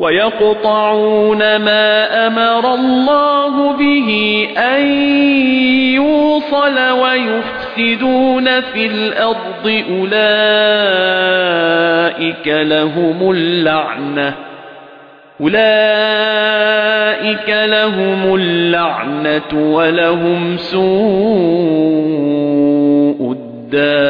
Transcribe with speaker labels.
Speaker 1: وَيَقْطَعُونَ مَا أَمَرَ اللَّهُ بِهِ أَن يُوصَلَ وَيُفْسِدُونَ فِي الْأَرْضِ أُولَئِكَ لَهُمُ اللَّعْنَةُ أُولَئِكَ لَهُمُ اللَّعْنَةُ وَلَهُمْ سُوءُ الدَّارِ